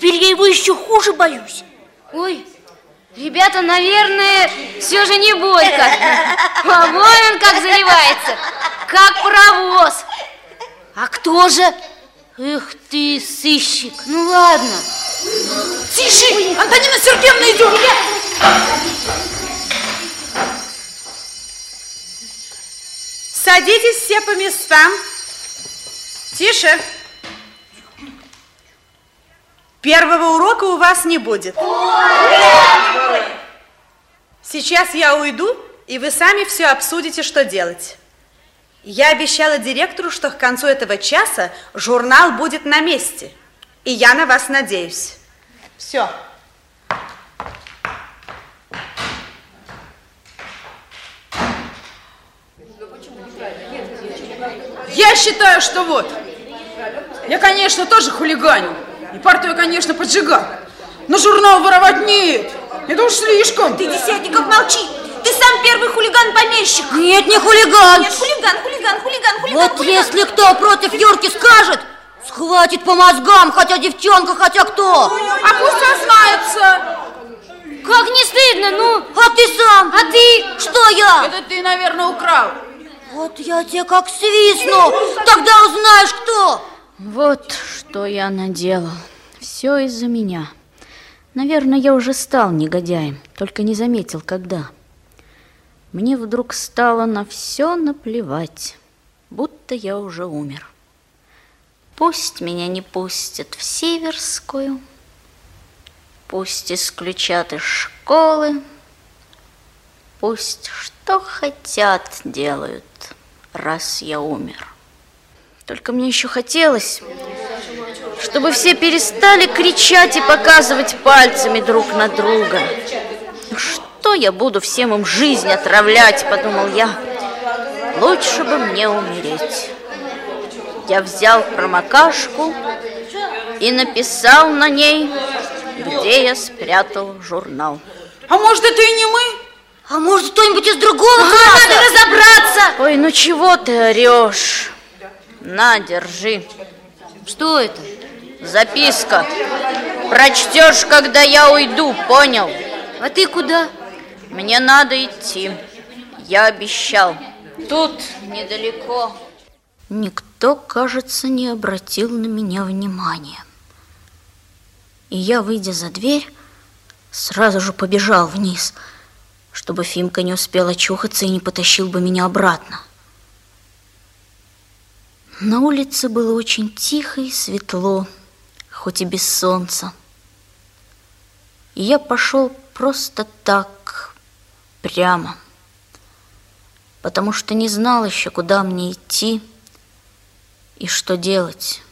теперь я его еще хуже боюсь. Ой, ребята, наверное, все же не Бойко. А вон он как заливается, как паровоз. А кто же? Эх ты, сыщик. Ну ладно. Тише! Антонина Сергеевна идет! Садитесь все по местам. Тише. Первого урока у вас не будет. Сейчас я уйду, и вы сами все обсудите, что делать. Я обещала директору, что к концу этого часа журнал будет на месте. И я на вас надеюсь. Все. Я считаю, что вот. Я, конечно, тоже хулиганю. И партию, конечно, поджигал. Но журнал воровать нет. Это уж слишком. Ты, Десятников, молчи. Ты сам первый хулиган-помещик. Нет, не хулиган. Нет, хулиган, хулиган, хулиган, хулиган. Вот если кто против Юрки скажет, схватит по мозгам, хотя девчонка, хотя кто. А пусть сознается. Как не стыдно, ну? А ты сам? А ты? Что я? Это ты, наверное, украл. Вот я тебе как свистну, тогда узнаешь, кто. Вот что я наделал. Все из-за меня. Наверное, я уже стал негодяем, только не заметил, когда. Мне вдруг стало на все наплевать, будто я уже умер. Пусть меня не пустят в Северскую, пусть исключат из школы, пусть что хотят делают, раз я умер. Только мне еще хотелось, чтобы все перестали кричать и показывать пальцами друг на друга. Что я буду всем им жизнь отравлять, подумал я. Лучше бы мне умереть. Я взял промокашку и написал на ней, где я спрятал журнал. А может, это и не мы? А может, кто-нибудь из другого Надо класса? разобраться. Ой, ну чего ты орешь? На, держи. Что это? Записка. Прочтешь, когда я уйду, понял? А ты куда? Мне надо идти. Я обещал. Тут недалеко. Никто, кажется, не обратил на меня внимания. И я, выйдя за дверь, сразу же побежал вниз, чтобы Фимка не успел очухаться и не потащил бы меня обратно. На улице было очень тихо и светло, хоть и без солнца. И я пошел просто так, прямо, потому что не знал еще, куда мне идти и что делать.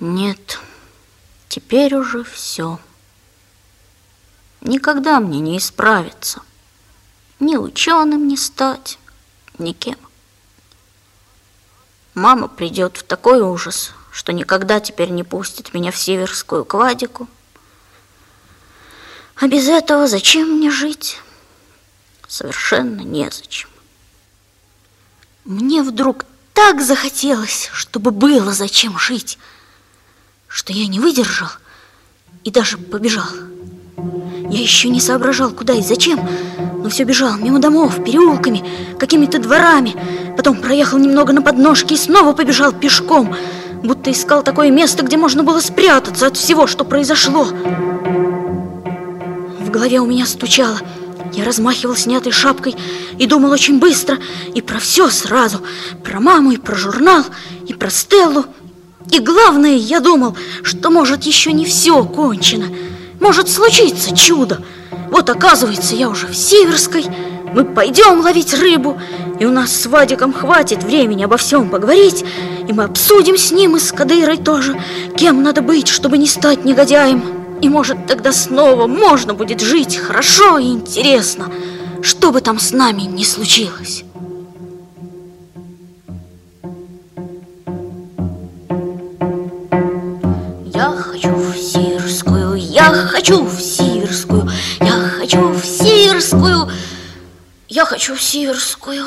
Нет, теперь уже все. Никогда мне не исправиться, ни ученым не стать, никем. Мама придет в такой ужас, что никогда теперь не пустит меня в северскую квадику. А без этого зачем мне жить? Совершенно незачем. Мне вдруг так захотелось, чтобы было зачем жить, что я не выдержал и даже побежал. Я еще не соображал, куда и зачем, но все бежал мимо домов, переулками, какими-то дворами. Потом проехал немного на подножке и снова побежал пешком, будто искал такое место, где можно было спрятаться от всего, что произошло. В голове у меня стучало. Я размахивал снятой шапкой и думал очень быстро и про все сразу. Про маму и про журнал, и про Стеллу. И главное, я думал, что может еще не все кончено. Может случиться чудо. Вот оказывается, я уже в Северской. Мы пойдем ловить рыбу, и у нас с Вадиком хватит времени обо всем поговорить, и мы обсудим с ним и с Кадырой тоже, кем надо быть, чтобы не стать негодяем. И может тогда снова можно будет жить хорошо и интересно, что бы там с нами ни случилось. Хочу в Сирскую, я хочу в Сирскую.